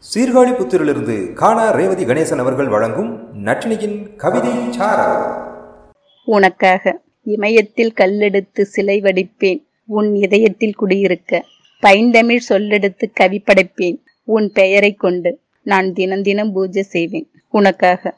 சீர்காழி புத்திரிலிருந்து காணா ரேவதி கணேசன் அவர்கள் வழங்கும் நட்டினியின் கவிதை உனக்காக இமயத்தில் கல்லெடுத்து சிலை வடிப்பேன். உன் இதயத்தில் குடியிருக்க பைந்தமிழ் சொல்லெடுத்து கவி படைப்பேன். உன் பெயரைக் கொண்டு நான் தினம் தினம் பூஜை செய்வேன். உனக்காக